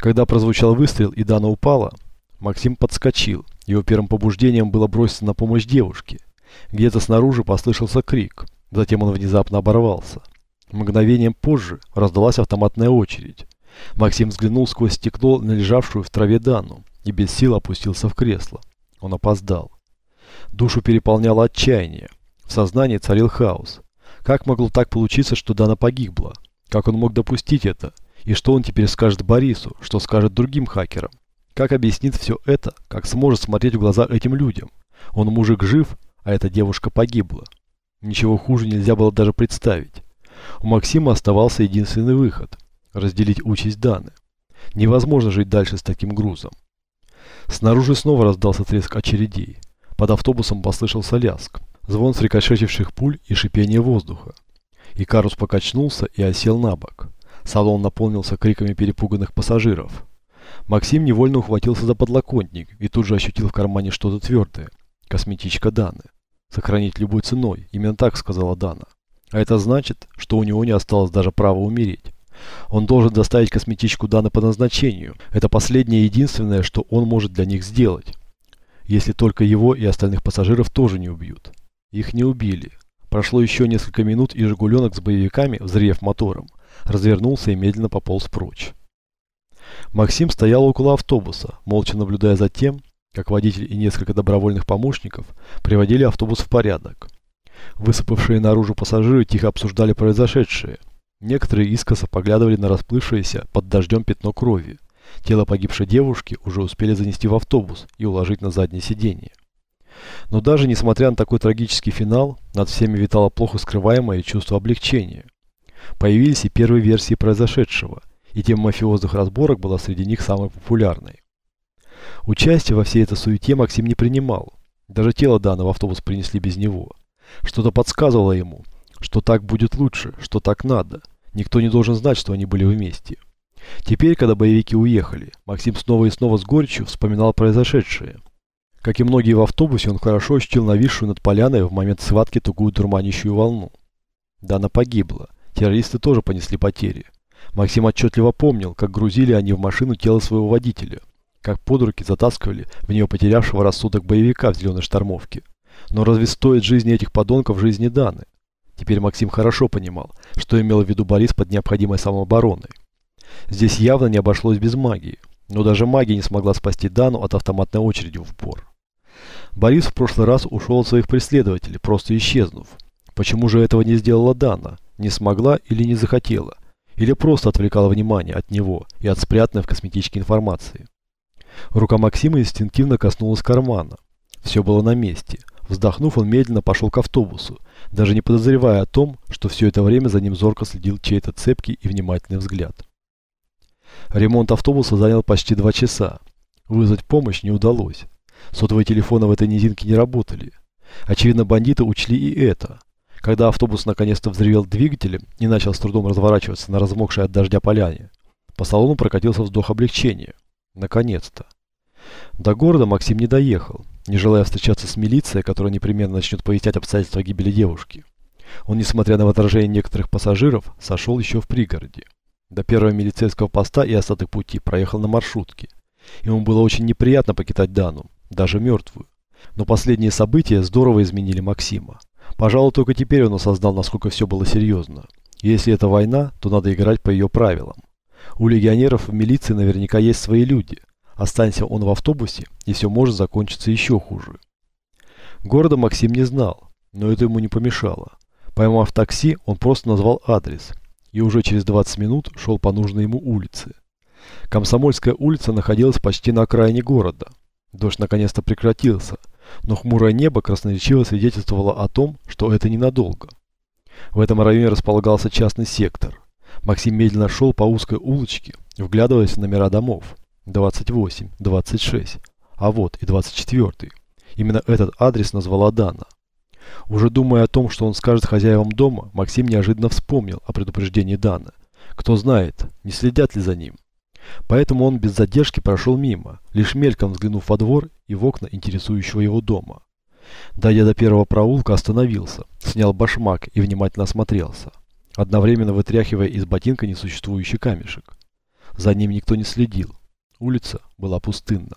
Когда прозвучал выстрел и Дана упала, Максим подскочил. Его первым побуждением было броситься на помощь девушке. Где-то снаружи послышался крик. Затем он внезапно оборвался. Мгновением позже раздалась автоматная очередь. Максим взглянул сквозь стекло на лежавшую в траве Дану и без сил опустился в кресло. Он опоздал. Душу переполняло отчаяние. В сознании царил хаос. Как могло так получиться, что Дана погибла? Как он мог допустить это? И что он теперь скажет Борису? Что скажет другим хакерам? Как объяснит все это? Как сможет смотреть в глаза этим людям? Он мужик жив, а эта девушка погибла. Ничего хуже нельзя было даже представить. У Максима оставался единственный выход – разделить участь Даны. Невозможно жить дальше с таким грузом. Снаружи снова раздался треск очередей. Под автобусом послышался ляск, звон срикошетивших пуль и шипение воздуха. Икарус покачнулся и осел на бок. Салон наполнился криками перепуганных пассажиров. Максим невольно ухватился за подлокотник и тут же ощутил в кармане что-то твердое. Косметичка Даны. Сохранить любой ценой, именно так сказала Дана. А это значит, что у него не осталось даже права умереть. Он должен доставить косметичку Даны по назначению. Это последнее и единственное, что он может для них сделать. Если только его и остальных пассажиров тоже не убьют. Их не убили. Прошло еще несколько минут, и «Жигуленок» с боевиками, взрев мотором, развернулся и медленно пополз прочь. Максим стоял около автобуса, молча наблюдая за тем, как водитель и несколько добровольных помощников приводили автобус в порядок. Высыпавшие наружу пассажиры тихо обсуждали произошедшее. Некоторые искоса поглядывали на расплывшееся под дождем пятно крови. Тело погибшей девушки уже успели занести в автобус и уложить на заднее сиденье. Но даже несмотря на такой трагический финал, над всеми витало плохо скрываемое чувство облегчения. Появились и первые версии произошедшего, и тема мафиозных разборок была среди них самой популярной. Участие во всей этой суете Максим не принимал. Даже тело Дана в автобус принесли без него. Что-то подсказывало ему, что так будет лучше, что так надо. Никто не должен знать, что они были вместе. Теперь, когда боевики уехали, Максим снова и снова с горечью вспоминал произошедшее. Как и многие в автобусе, он хорошо ощутил нависшую над поляной в момент схватки тугую дурманящую волну. Дана погибла. Террористы тоже понесли потери. Максим отчетливо помнил, как грузили они в машину тело своего водителя, как под руки затаскивали в нее потерявшего рассудок боевика в зеленой штормовке. Но разве стоит жизни этих подонков жизни Даны? Теперь Максим хорошо понимал, что имел в виду Борис под необходимой самообороной. Здесь явно не обошлось без магии, но даже магия не смогла спасти Дану от автоматной очереди в упор. Борис в прошлый раз ушел от своих преследователей, просто исчезнув. Почему же этого не сделала Дана? Не смогла или не захотела? Или просто отвлекала внимание от него и от спрятанной в косметичке информации? Рука Максима инстинктивно коснулась кармана. Все было на месте. Вздохнув, он медленно пошел к автобусу, даже не подозревая о том, что все это время за ним зорко следил чей-то цепкий и внимательный взгляд. Ремонт автобуса занял почти два часа. Вызвать помощь не удалось. Сотовые телефоны в этой низинке не работали. Очевидно, бандиты учли и это. Когда автобус наконец-то взревел двигателем и начал с трудом разворачиваться на размокшей от дождя поляне, по салону прокатился вздох облегчения. Наконец-то. До города Максим не доехал, не желая встречаться с милицией, которая непременно начнет пояснять обстоятельства гибели девушки. Он, несмотря на возражения некоторых пассажиров, сошел еще в пригороде. До первого милицейского поста и остаток пути проехал на маршрутке. Ему было очень неприятно покидать Дану, даже мертвую. Но последние события здорово изменили Максима. Пожалуй, только теперь он осознал, насколько все было серьезно. Если это война, то надо играть по ее правилам. У легионеров в милиции наверняка есть свои люди. Останься он в автобусе, и все может закончиться еще хуже. Города Максим не знал, но это ему не помешало. Поймав такси, он просто назвал адрес и уже через 20 минут шел по нужной ему улице. Комсомольская улица находилась почти на окраине города. Дождь наконец-то прекратился, но хмурое небо красноречиво свидетельствовало о том, что это ненадолго. В этом районе располагался частный сектор. Максим медленно шел по узкой улочке, вглядываясь в номера домов. 28, 26, а вот и 24. Именно этот адрес назвала Дана. Уже думая о том, что он скажет хозяевам дома, Максим неожиданно вспомнил о предупреждении Даны. Кто знает, не следят ли за ним. Поэтому он без задержки прошел мимо, лишь мельком взглянув во двор и в окна интересующего его дома. Дойдя до первого проулка, остановился, снял башмак и внимательно осмотрелся, одновременно вытряхивая из ботинка несуществующий камешек. За ним никто не следил. Улица была пустынна.